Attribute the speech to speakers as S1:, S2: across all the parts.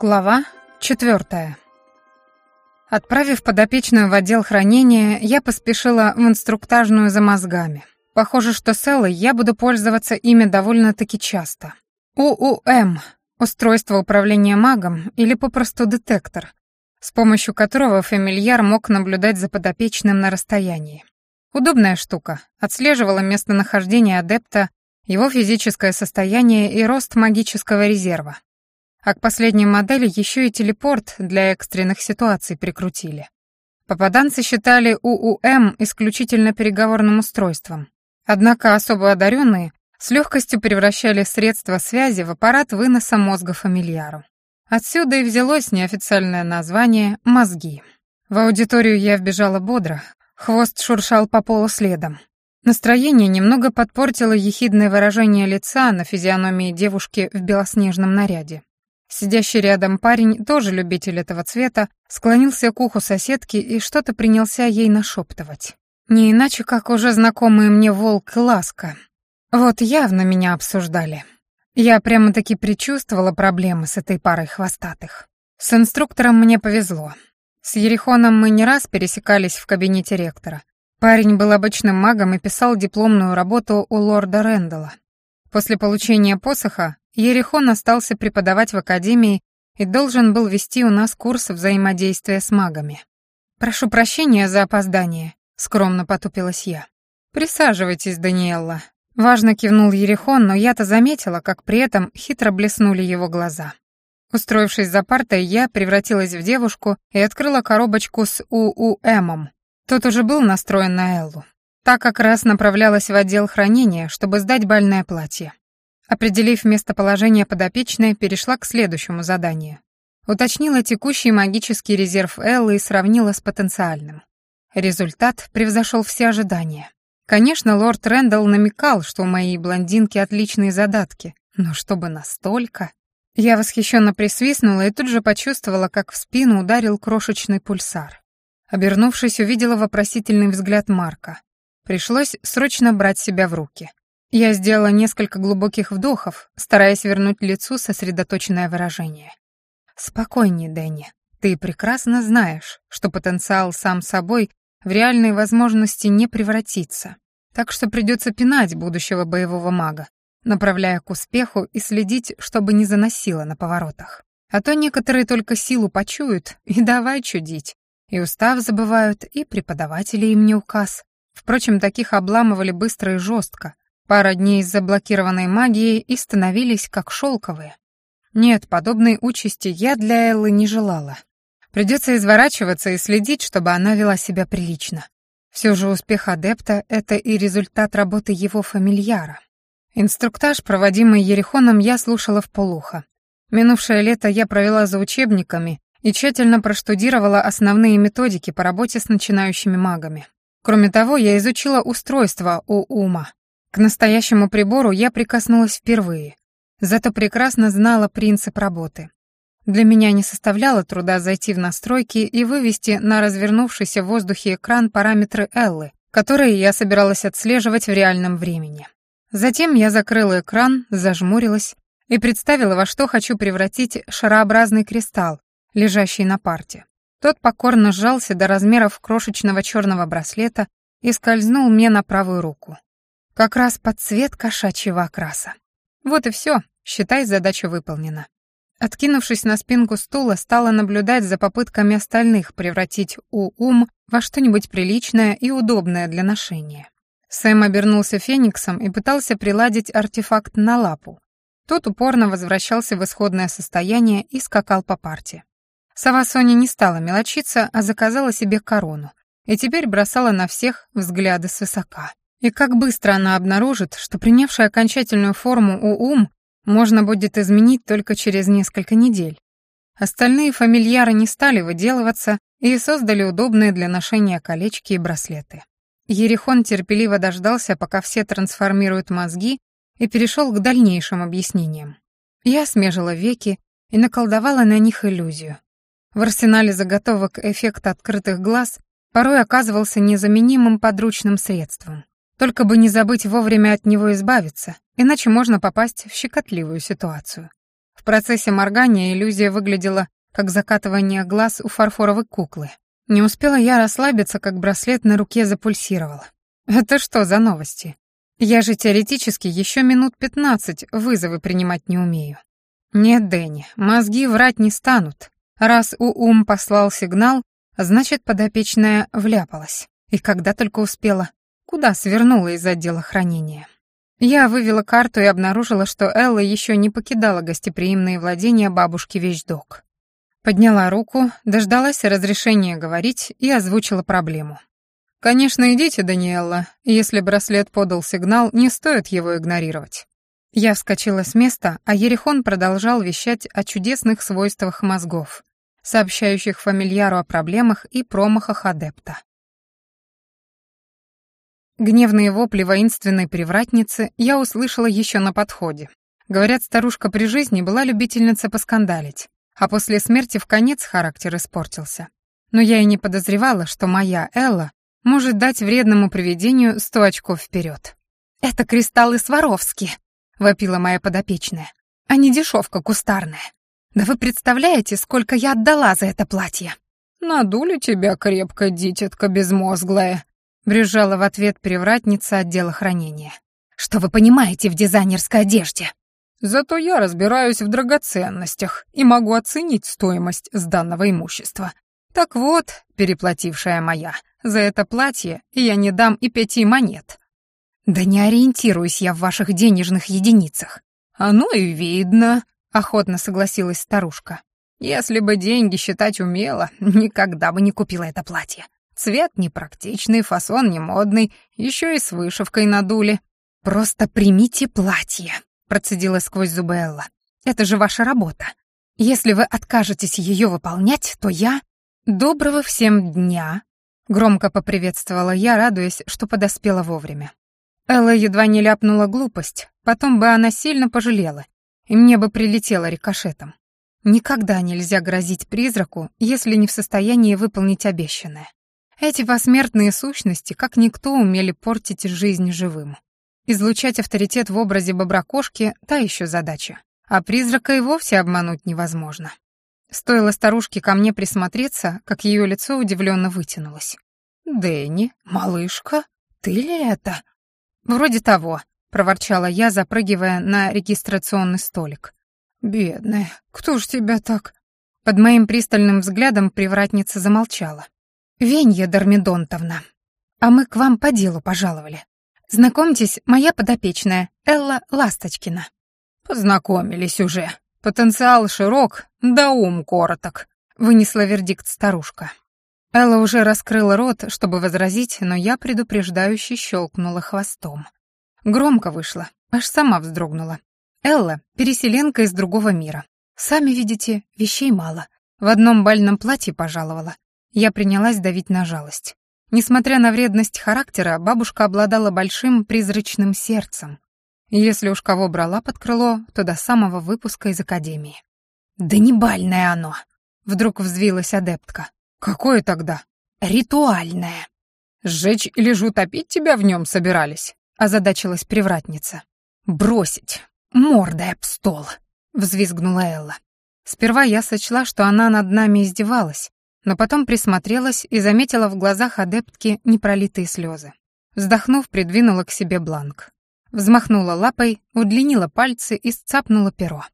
S1: Глава четвертая. Отправив подопечную в отдел хранения, я поспешила в инструктажную за мозгами. Похоже, что с Эллой я буду пользоваться ими довольно-таки часто. УУМ — устройство управления магом или попросту детектор, с помощью которого фамильяр мог наблюдать за подопечным на расстоянии. Удобная штука, отслеживала местонахождение адепта, его физическое состояние и рост магического резерва. А к последней модели еще и телепорт для экстренных ситуаций прикрутили. Попаданцы считали УУМ исключительно переговорным устройством. Однако особо одаренные с легкостью превращали средства связи в аппарат выноса мозга фамильяру. Отсюда и взялось неофициальное название «мозги». В аудиторию я вбежала бодро, хвост шуршал по полу следом. Настроение немного подпортило ехидное выражение лица на физиономии девушки в белоснежном наряде. Сидящий рядом парень, тоже любитель этого цвета, склонился к уху соседки и что-то принялся ей нашептывать. Не иначе, как уже знакомые мне волк и ласка. Вот явно меня обсуждали. Я прямо-таки предчувствовала проблемы с этой парой хвостатых. С инструктором мне повезло. С Ерихоном мы не раз пересекались в кабинете ректора. Парень был обычным магом и писал дипломную работу у лорда Рэндалла. После получения посоха Ерихон остался преподавать в академии и должен был вести у нас курс взаимодействия с магами. «Прошу прощения за опоздание», — скромно потупилась я. «Присаживайтесь, Даниэлла». Важно кивнул Ерихон, но я-то заметила, как при этом хитро блеснули его глаза. Устроившись за партой, я превратилась в девушку и открыла коробочку с УУМом. Тот уже был настроен на Эллу. Та как раз направлялась в отдел хранения, чтобы сдать бальное платье. Определив местоположение подопечной, перешла к следующему заданию. Уточнила текущий магический резерв Эллы и сравнила с потенциальным. Результат превзошел все ожидания. Конечно, лорд Рэндалл намекал, что у моей блондинки отличные задатки, но чтобы настолько... Я восхищенно присвистнула и тут же почувствовала, как в спину ударил крошечный пульсар. Обернувшись, увидела вопросительный взгляд Марка. Пришлось срочно брать себя в руки. Я сделала несколько глубоких вдохов, стараясь вернуть лицу сосредоточенное выражение. «Спокойнее, Дэнни. Ты прекрасно знаешь, что потенциал сам собой в реальные возможности не превратится. Так что придется пинать будущего боевого мага, направляя к успеху и следить, чтобы не заносило на поворотах. А то некоторые только силу почуют и давай чудить. И устав забывают, и преподаватели им не указ. Впрочем, таких обламывали быстро и жестко, Пара дней с заблокированной магией и становились как шелковые. Нет, подобной участи я для Эллы не желала. Придется изворачиваться и следить, чтобы она вела себя прилично. Все же успех адепта — это и результат работы его фамильяра. Инструктаж, проводимый Ерехоном, я слушала в полухо. Минувшее лето я провела за учебниками и тщательно проштудировала основные методики по работе с начинающими магами. Кроме того, я изучила устройство у ума, к настоящему прибору я прикоснулась впервые, зато прекрасно знала принцип работы. Для меня не составляло труда зайти в настройки и вывести на развернувшийся в воздухе экран параметры Эллы, которые я собиралась отслеживать в реальном времени. Затем я закрыла экран, зажмурилась и представила, во что хочу превратить шарообразный кристалл, лежащий на парте. Тот покорно сжался до размеров крошечного черного браслета и скользнул мне на правую руку. Как раз под цвет кошачьего окраса. Вот и все, считай, задача выполнена. Откинувшись на спинку стула, стала наблюдать за попытками остальных превратить У-ум во что-нибудь приличное и удобное для ношения. Сэм обернулся фениксом и пытался приладить артефакт на лапу. Тот упорно возвращался в исходное состояние и скакал по парте. Сова Соня не стала мелочиться, а заказала себе корону, и теперь бросала на всех взгляды свысока. И как быстро она обнаружит, что принявшая окончательную форму ум можно будет изменить только через несколько недель. Остальные фамильяры не стали выделываться и создали удобные для ношения колечки и браслеты. Ерихон терпеливо дождался, пока все трансформируют мозги, и перешел к дальнейшим объяснениям. Я смежила веки и наколдовала на них иллюзию. В арсенале заготовок эффект открытых глаз порой оказывался незаменимым подручным средством. Только бы не забыть вовремя от него избавиться, иначе можно попасть в щекотливую ситуацию. В процессе моргания иллюзия выглядела как закатывание глаз у фарфоровой куклы. Не успела я расслабиться, как браслет на руке запульсировал. Это что за новости? Я же теоретически еще минут пятнадцать вызовы принимать не умею. Нет, Дэнни, мозги врать не станут. Раз у ум послал сигнал, значит, подопечная вляпалась. И когда только успела, куда свернула из отдела хранения. Я вывела карту и обнаружила, что Элла еще не покидала гостеприимные владения бабушки Вещдок. Подняла руку, дождалась разрешения говорить и озвучила проблему. «Конечно, идите, Даниэлла. Если браслет подал сигнал, не стоит его игнорировать». Я вскочила с места, а Ерехон продолжал вещать о чудесных свойствах мозгов, сообщающих фамильяру о проблемах и промахах адепта. Гневные вопли воинственной привратницы я услышала еще на подходе. Говорят, старушка при жизни была любительница поскандалить, а после смерти в конец характер испортился. Но я и не подозревала, что моя Элла может дать вредному привидению сто очков вперед. «Это кристаллы Сваровски», — вопила моя подопечная, «а не дешевка кустарная. Да вы представляете, сколько я отдала за это платье?» «Надули тебя крепко, дитятка безмозглая», — брюзжала в ответ привратница отдела хранения. «Что вы понимаете в дизайнерской одежде?» «Зато я разбираюсь в драгоценностях и могу оценить стоимость сданного имущества. Так вот, переплатившая моя, за это платье я не дам и пяти монет». «Да не ориентируюсь я в ваших денежных единицах». «Оно и видно», — охотно согласилась старушка. «Если бы деньги считать умела, никогда бы не купила это платье. Цвет непрактичный, фасон не модный, еще и с вышивкой надули. «Просто примите платье», — процедила сквозь зубы Элла. «Это же ваша работа. Если вы откажетесь ее выполнять, то я...» «Доброго всем дня», — громко поприветствовала я, радуясь, что подоспела вовремя. Элла едва не ляпнула глупость, потом бы она сильно пожалела, и мне бы прилетело рикошетом. Никогда нельзя грозить призраку, если не в состоянии выполнить обещанное. Эти посмертные сущности, как никто, умели портить жизнь живым. Излучать авторитет в образе боброкошки — та еще задача. А призрака и вовсе обмануть невозможно. Стоило старушке ко мне присмотреться, как ее лицо удивленно вытянулось. «Дэнни, малышка, ты ли это?» «Вроде того», — проворчала я, запрыгивая на регистрационный столик. «Бедная, кто ж тебя так?» Под моим пристальным взглядом привратница замолчала. «Венья Дормидонтовна, а мы к вам по делу пожаловали. Знакомьтесь, моя подопечная, Элла Ласточкина». «Познакомились уже. Потенциал широк, да ум короток», — вынесла вердикт старушка. Элла уже раскрыла рот, чтобы возразить, но я предупреждающе щелкнула хвостом. Громко вышло, аж сама вздрогнула. Элла — переселенка из другого мира. Сами видите, вещей мало. В одном бальном платье пожаловала. Я принялась давить на жалость. Несмотря на вредность характера, бабушка обладала большим призрачным сердцем. Если уж кого брала под крыло, то до самого выпуска из академии. «Да не бальное оно!» — вдруг взвилась адептка. «Какое тогда?» «Ритуальное». «Сжечь или же утопить тебя в нем собирались?» — озадачилась привратница. «Бросить! Мордой об стол!» — взвизгнула Элла. Сперва я сочла, что она над нами издевалась, но потом присмотрелась и заметила в глазах адептки непролитые слезы. Вздохнув, придвинула к себе бланк. Взмахнула лапой, удлинила пальцы и сцапнула перо.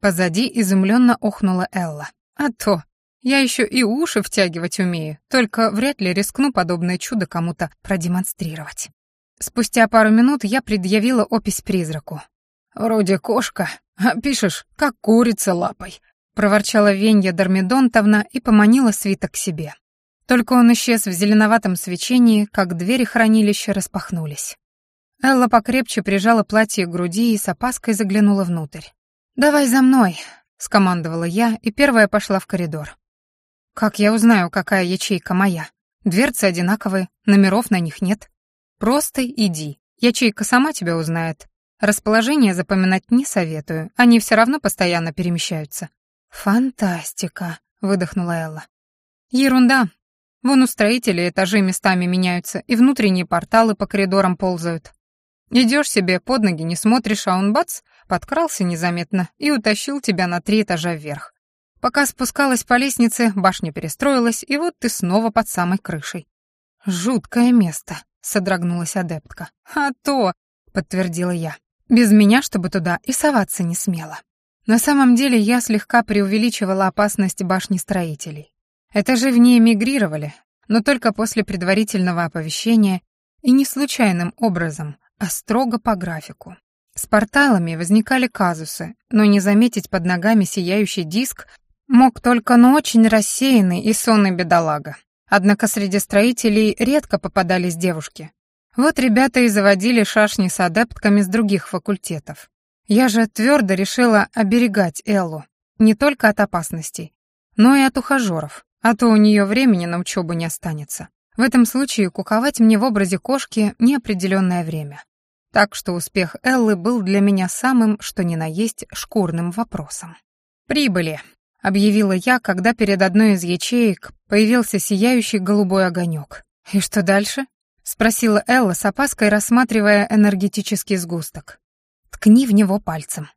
S1: Позади изумленно охнула Элла. «А то! Я еще и уши втягивать умею, только вряд ли рискну подобное чудо кому-то продемонстрировать». Спустя пару минут я предъявила опись призраку. «Вроде кошка, а пишешь, как курица лапой», проворчала Венья Дормидонтовна и поманила свиток к себе. Только он исчез в зеленоватом свечении, как двери хранилища распахнулись. Элла покрепче прижала платье к груди и с опаской заглянула внутрь. «Давай за мной», — скомандовала я, и первая пошла в коридор. «Как я узнаю, какая ячейка моя? Дверцы одинаковые, номеров на них нет. Просто иди, ячейка сама тебя узнает. Расположение запоминать не советую, они все равно постоянно перемещаются. «Фантастика», — выдохнула Элла. «Ерунда. Вон у строителей этажи местами меняются, и внутренние порталы по коридорам ползают». Идешь себе, под ноги не смотришь, а он бац, подкрался незаметно и утащил тебя на три этажа вверх. Пока спускалась по лестнице, башня перестроилась, и вот ты снова под самой крышей. «Жуткое место», — содрогнулась адептка. «А то», — подтвердила я, — «без меня, чтобы туда и соваться не смела». На самом деле я слегка преувеличивала опасность башни строителей. Этажи в ней мигрировали, но только после предварительного оповещения и не случайным образом, а строго по графику. С порталами возникали казусы, но не заметить под ногами сияющий диск мог только но очень рассеянный и сонный бедолага. Однако среди строителей редко попадались девушки. Вот ребята и заводили шашни с адептками с других факультетов. Я же твердо решила оберегать Эллу не только от опасностей, но и от ухажеров, а то у нее времени на учебу не останется. В этом случае куковать мне в образе кошки неопределенное время. Так что успех Эллы был для меня самым, что ни на есть, шкурным вопросом. «Прибыли», объявила я, когда перед одной из ячеек появился сияющий голубой огонек. «И что дальше?» — спросила Элла с опаской, рассматривая энергетический сгусток. «Ткни в него пальцем».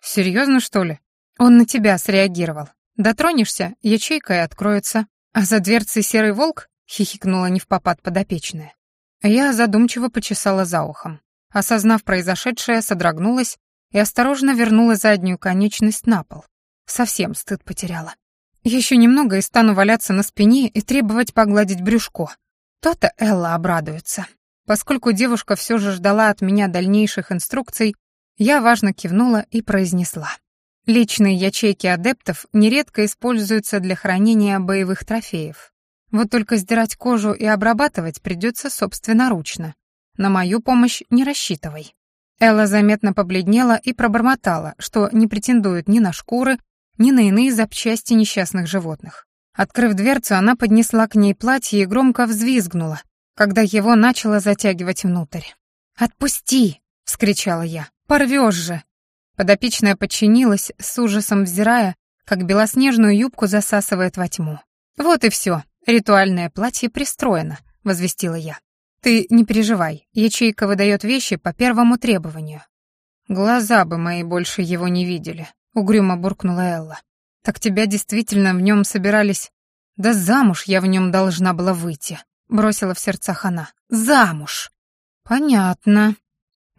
S1: «Серьезно, что ли?» «Он на тебя среагировал. Дотронешься, ячейка и откроется. А за дверцей серый волк?» — хихикнула невпопад подопечная. Я задумчиво почесала за ухом. Осознав произошедшее, содрогнулась и осторожно вернула заднюю конечность на пол. Совсем стыд потеряла. Еще немного и стану валяться на спине и требовать погладить брюшко. То-то Элла обрадуется. Поскольку девушка все же ждала от меня дальнейших инструкций, я важно кивнула и произнесла. Личные ячейки адептов нередко используются для хранения боевых трофеев. Вот только сдирать кожу и обрабатывать придется собственноручно. На мою помощь не рассчитывай. Элла заметно побледнела и пробормотала, что не претендует ни на шкуры, ни на иные запчасти несчастных животных. Открыв дверцу, она поднесла к ней платье и громко взвизгнула, когда его начала затягивать внутрь. «Отпусти!» — вскричала я. «Порвешь же!» Подопечная подчинилась, с ужасом взирая, как белоснежную юбку засасывает во тьму. «Вот и все, ритуальное платье пристроено», — возвестила я. «Ты не переживай, ячейка выдает вещи по первому требованию». Глаза бы мои больше его не видели. — угрюмо буркнула Элла. «Так тебя действительно в нем собирались...» «Да замуж я в нем должна была выйти», — бросила в сердцах она. «Замуж!» «Понятно», —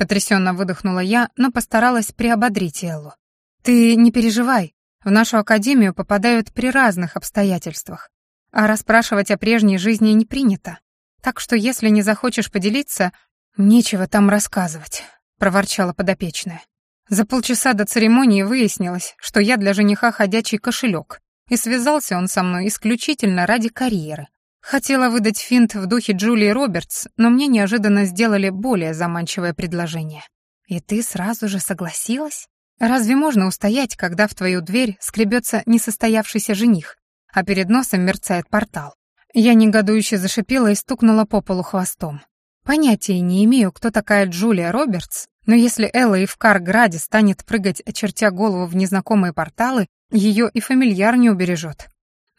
S1: потрясенно выдохнула я, но постаралась приободрить Эллу. «Ты не переживай, в нашу академию попадают при разных обстоятельствах, а расспрашивать о прежней жизни не принято. Так что если не захочешь поделиться, нечего там рассказывать», — проворчала подопечная. За полчаса до церемонии выяснилось, что я для жениха ходячий кошелек, и связался он со мной исключительно ради карьеры. Хотела выдать финт в духе Джулии Робертс, но мне неожиданно сделали более заманчивое предложение. «И ты сразу же согласилась? Разве можно устоять, когда в твою дверь скребется несостоявшийся жених, а перед носом мерцает портал?» Я негодующе зашипела и стукнула по полу хвостом. Понятия не имею, кто такая Джулия Робертс, но если Элла и в Карграде станет прыгать, очертя голову в незнакомые порталы, ее и фамильяр не убережет.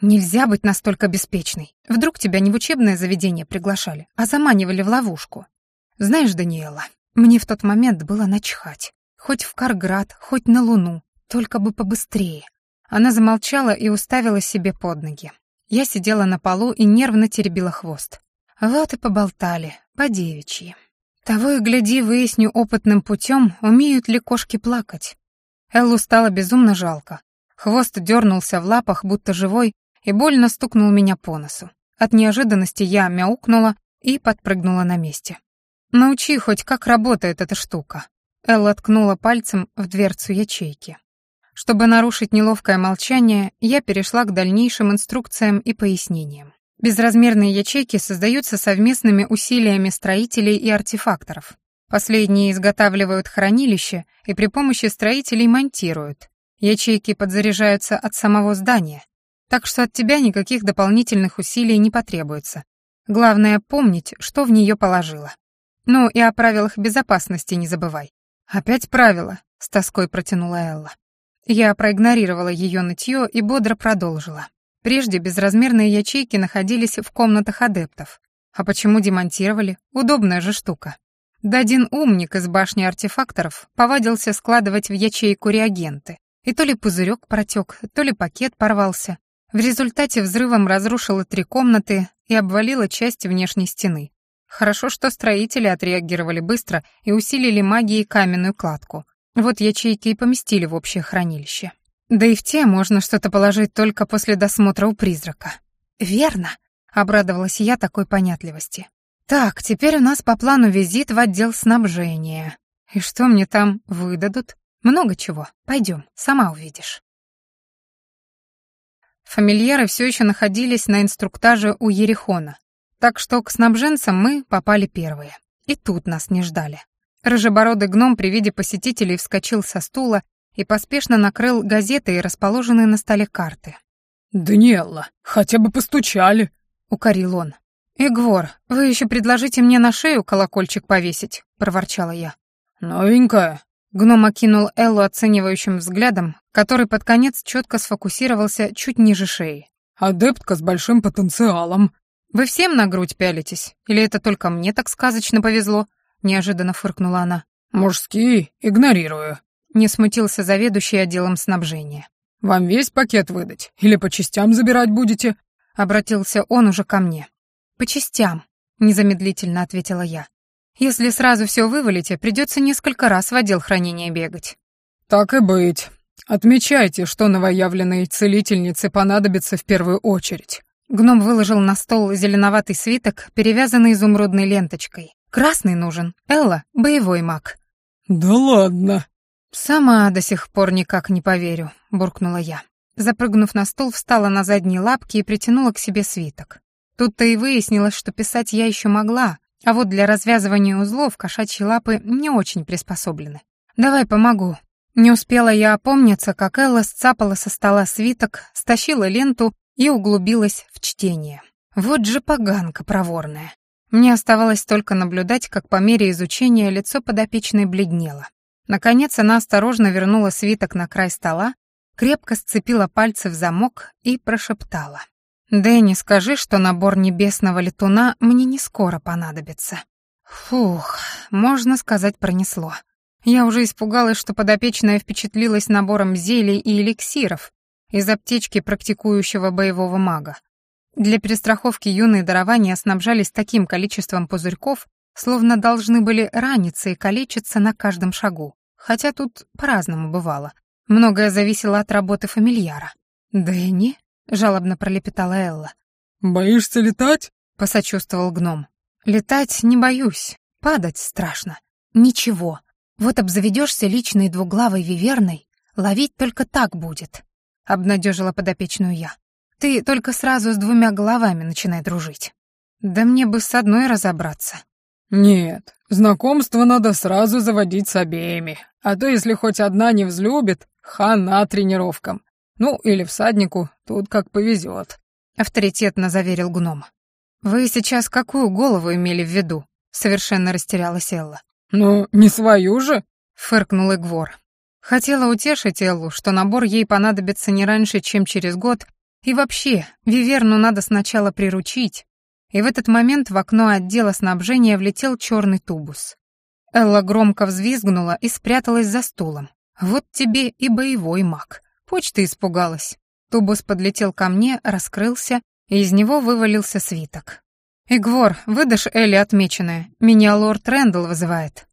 S1: Нельзя быть настолько беспечной. Вдруг тебя не в учебное заведение приглашали, а заманивали в ловушку. Знаешь, Даниэла, мне в тот момент было начхать. Хоть в Карград, хоть на Луну, только бы побыстрее. Она замолчала и уставила себе под ноги. Я сидела на полу и нервно теребила хвост. Вот и поболтали, по девичьи. Того и гляди, выясню опытным путем, умеют ли кошки плакать. Эллу стало безумно жалко. Хвост дернулся в лапах, будто живой, и больно стукнул меня по носу. От неожиданности я мяукнула и подпрыгнула на месте. «Научи хоть, как работает эта штука». Элла ткнула пальцем в дверцу ячейки. Чтобы нарушить неловкое молчание, я перешла к дальнейшим инструкциям и пояснениям. Безразмерные ячейки создаются совместными усилиями строителей и артефакторов. Последние изготавливают хранилище и при помощи строителей монтируют. Ячейки подзаряжаются от самого здания, так что от тебя никаких дополнительных усилий не потребуется. Главное помнить, что в нее положила. Ну и о правилах безопасности не забывай. Опять правила, с тоской протянула Элла. Я проигнорировала ее нытье и бодро продолжила. Прежде безразмерные ячейки находились в комнатах адептов. А почему демонтировали? Удобная же штука. Да один умник из башни артефакторов повадился складывать в ячейку реагенты. И то ли пузырек протек, то ли пакет порвался. В результате взрывом разрушило три комнаты и обвалило часть внешней стены. Хорошо, что строители отреагировали быстро и усилили магией каменную кладку. Вот ячейки и поместили в общее хранилище. Да и в те можно что-то положить только после досмотра у призрака. «Верно», — обрадовалась я такой понятливости. «Так, теперь у нас по плану визит в отдел снабжения. И что мне там выдадут? Много чего. Пойдем, сама увидишь». Фамильяры все еще находились на инструктаже у Ерехона, так что к снабженцам мы попали первые. И тут нас не ждали. Рыжебородый гном при виде посетителей вскочил со стула и поспешно накрыл газеты и расположенные на столе карты.
S2: «Даниэлла, хотя бы постучали», —
S1: укорил он. «Игвор, вы еще предложите мне на шею колокольчик повесить», — проворчала я.
S2: «Новенькая».
S1: Гном окинул Эллу оценивающим взглядом, который под конец четко сфокусировался чуть ниже шеи.
S2: «Адептка с большим потенциалом».
S1: «Вы всем на грудь пялитесь? Или это только мне так сказочно повезло?» — неожиданно фыркнула она.
S2: «Мужские, игнорирую»,
S1: не смутился заведующий отделом снабжения.
S2: «Вам весь пакет выдать? Или по частям забирать будете?»
S1: Обратился он уже ко мне. «По частям», — незамедлительно ответила я. «Если сразу все вывалите, придется несколько раз в отдел хранения бегать».
S2: «Так и быть. Отмечайте, что новоявленной целительнице понадобится в первую очередь».
S1: Гном выложил на стол зеленоватый свиток, перевязанный изумрудной ленточкой. «Красный нужен. Элла — боевой маг».
S2: «Да ладно»,
S1: «Сама до сих пор никак не поверю», — буркнула я. Запрыгнув на стол, встала на задние лапки и притянула к себе свиток. Тут-то и выяснилось, что писать я еще могла, а вот для развязывания узлов кошачьи лапы не очень приспособлены. «Давай помогу». Не успела я опомниться, как Элла сцапала со стола свиток, стащила ленту и углубилась в чтение. Вот же поганка проворная. Мне оставалось только наблюдать, как по мере изучения лицо подопечной бледнело. Наконец она осторожно вернула свиток на край стола, крепко сцепила пальцы в замок и прошептала. «Дэнни, скажи, что набор небесного летуна мне не скоро понадобится». Фух, можно сказать, пронесло. Я уже испугалась, что подопечная впечатлилась набором зелий и эликсиров из аптечки практикующего боевого мага. Для перестраховки юные дарования снабжались таким количеством пузырьков, словно должны были раниться и калечиться на каждом шагу. Хотя тут по-разному бывало. Многое зависело от работы фамильяра. «Дэнни?» — жалобно пролепетала Элла.
S2: «Боишься летать?»
S1: — посочувствовал гном. «Летать не боюсь. Падать страшно. Ничего. Вот обзаведешься личной двуглавой виверной, ловить только так будет», — обнадежила подопечную я. «Ты только сразу с двумя головами начинай дружить». «Да мне бы с одной разобраться»,
S2: «Нет, знакомство надо сразу заводить с обеими, а то если хоть одна не взлюбит, хана тренировкам. Ну, или всаднику, тут как повезет», — авторитетно заверил гном. «Вы сейчас какую голову имели в виду?» — совершенно растерялась Элла. «Ну, не свою же?»
S1: — фыркнул Игвор. Хотела утешить Эллу, что набор ей понадобится не раньше, чем через год, и вообще, Виверну надо сначала приручить, и в этот момент в окно отдела снабжения влетел черный тубус. Элла громко взвизгнула и спряталась за стулом. «Вот тебе и боевой маг». Почта испугалась. Тубус подлетел ко мне, раскрылся, и из него вывалился свиток. «Игвор, выдашь Элли отмеченное? Меня лорд Рэндалл вызывает».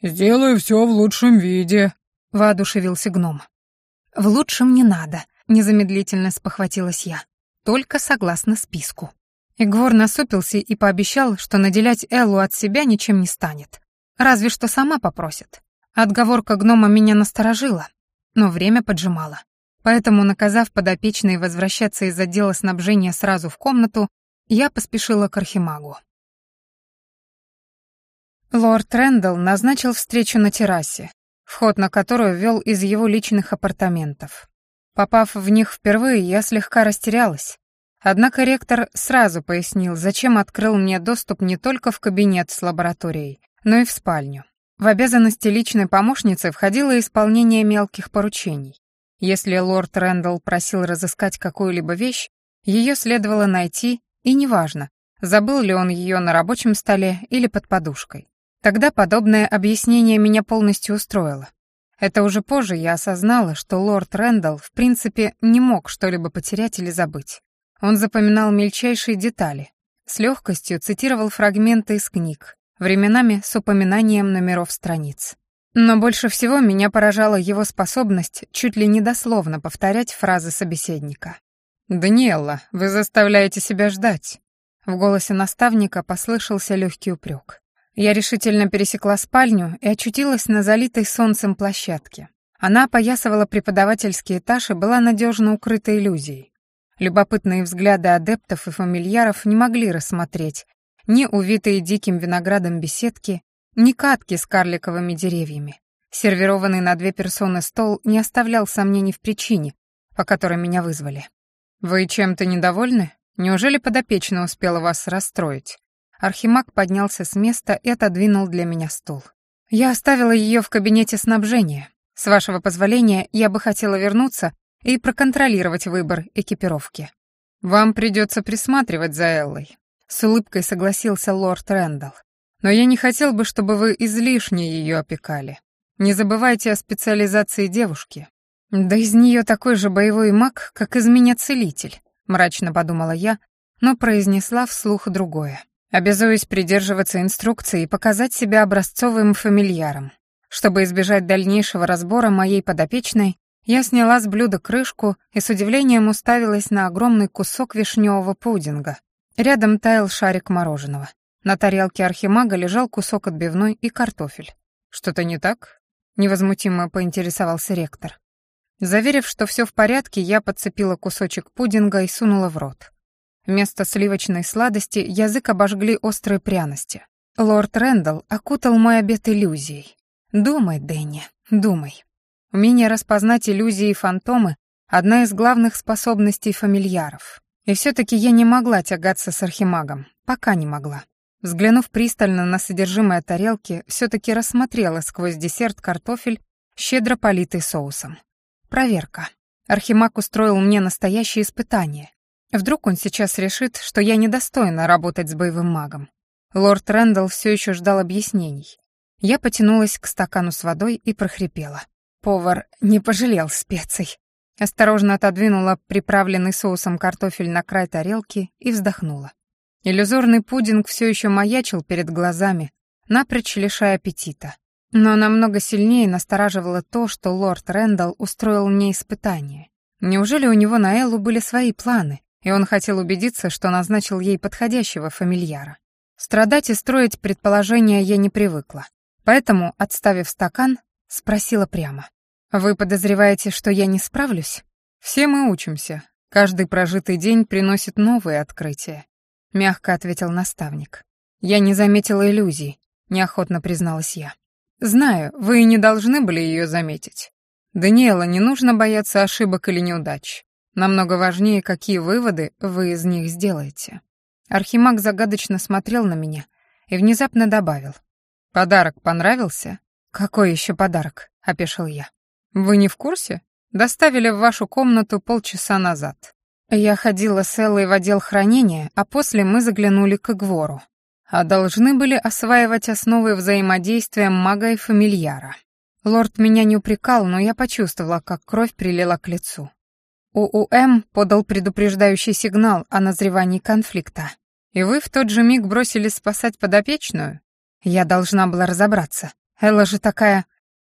S2: «Сделаю все в лучшем виде», — воодушевился гном.
S1: «В лучшем не надо», — незамедлительно спохватилась я. «Только согласно списку». Игвор насупился и пообещал, что наделять Эллу от себя ничем не станет. Разве что сама попросит. Отговорка гнома меня насторожила, но время поджимало. Поэтому, наказав подопечной возвращаться из отдела снабжения сразу в комнату, я поспешила к архимагу. Лорд Рэндалл назначил встречу на террасе, вход на которую вел из его личных апартаментов. Попав в них впервые, я слегка растерялась, Однако ректор сразу пояснил, зачем открыл мне доступ не только в кабинет с лабораторией, но и в спальню. В обязанности личной помощницы входило исполнение мелких поручений. Если лорд Рэндалл просил разыскать какую-либо вещь, ее следовало найти, и неважно, забыл ли он ее на рабочем столе или под подушкой. Тогда подобное объяснение меня полностью устроило. Это уже позже я осознала, что лорд Рэндалл в принципе не мог что-либо потерять или забыть. Он запоминал мельчайшие детали, с легкостью цитировал фрагменты из книг, временами с упоминанием номеров страниц. Но больше всего меня поражала его способность чуть ли не дословно повторять фразы собеседника. «Даниэлла, вы заставляете себя ждать». В голосе наставника послышался легкий упрек. Я решительно пересекла спальню и очутилась на залитой солнцем площадке. Она опоясывала преподавательский этаж и была надежно укрыта иллюзией. Любопытные взгляды адептов и фамильяров не могли рассмотреть ни увитые диким виноградом беседки, ни катки с карликовыми деревьями. Сервированный на две персоны стол не оставлял сомнений в причине, по которой меня вызвали. «Вы чем-то недовольны? Неужели подопечная успела вас расстроить?» Архимаг поднялся с места и отодвинул для меня стул. «Я оставила ее в кабинете снабжения. С вашего позволения, я бы хотела вернуться и проконтролировать выбор экипировки. Вам придется присматривать за Эллой. С улыбкой согласился лорд Рэндалл. Но я не хотел бы, чтобы вы излишне ее опекали. Не забывайте о специализации девушки. Да из нее такой же боевой маг, как из меня целитель, мрачно подумала я, но произнесла вслух другое. Обязуюсь придерживаться инструкции и показать себя образцовым фамильяром. Чтобы избежать дальнейшего разбора моей подопечной, я сняла с блюда крышку и с удивлением уставилась на огромный кусок вишневого пудинга. Рядом таял шарик мороженого. На тарелке архимага лежал кусок отбивной и картофель. «Что-то не так?» — невозмутимо поинтересовался ректор. Заверив, что все в порядке, я подцепила кусочек пудинга и сунула в рот. Вместо сливочной сладости язык обожгли острые пряности. Лорд Рэндалл окутал мой обед иллюзией. «Думай, Дэнни, думай. Умение распознать иллюзии и фантомы — одна из главных способностей фамильяров. И все-таки я не могла тягаться с архимагом, пока не могла. Взглянув пристально на содержимое тарелки, все-таки рассмотрела сквозь десерт картофель, щедро политый соусом. Проверка. Архимаг устроил мне настоящее испытание. Вдруг он сейчас решит, что я недостойна работать с боевым магом. Лорд Рэндалл все еще ждал объяснений. Я потянулась к стакану с водой и прохрипела. Повар не пожалел специй. Осторожно отодвинула приправленный соусом картофель на край тарелки и вздохнула. Иллюзорный пудинг все еще маячил перед глазами, напрочь лишая аппетита. Но намного сильнее настораживало то, что лорд Рэндалл устроил мне испытание. Неужели у него на Эллу были свои планы, и он хотел убедиться, что назначил ей подходящего фамильяра? Страдать и строить предположения я не привыкла. Поэтому, отставив стакан, Спросила прямо. «Вы подозреваете, что я не справлюсь?» «Все мы учимся. Каждый прожитый день приносит новые открытия», — мягко ответил наставник. «Я не заметила иллюзий», — неохотно призналась я. «Знаю, вы не должны были ее заметить. Даниэла, не нужно бояться ошибок или неудач. Намного важнее, какие выводы вы из них сделаете». Архимаг загадочно смотрел на меня и внезапно добавил. «Подарок понравился?» «Какой еще подарок?» — опешил я. «Вы не в курсе? Доставили в вашу комнату полчаса назад. Я ходила с Эллой в отдел хранения, а после мы заглянули к Игвору. А должны были осваивать основы взаимодействия мага и фамильяра. Лорд меня не упрекал, но я почувствовала, как кровь прилила к лицу. УУМ подал предупреждающий сигнал о назревании конфликта. И вы в тот же миг бросились спасать подопечную? Я должна была разобраться. Элла же такая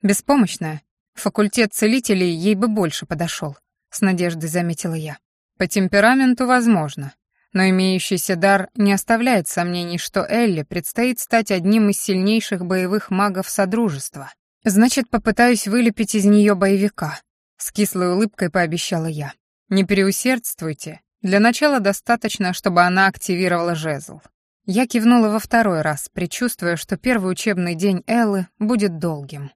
S1: беспомощная. Факультет целителей ей бы больше подошел, с надеждой заметила я. По темпераменту возможно, но имеющийся дар не оставляет сомнений, что Элле предстоит стать одним из сильнейших боевых магов Содружества. Значит, попытаюсь вылепить из нее боевика. С кислой улыбкой пообещала я. Не переусердствуйте. Для начала достаточно, чтобы она активировала жезл. Я кивнула во второй раз, предчувствуя, что первый учебный день Эллы будет долгим.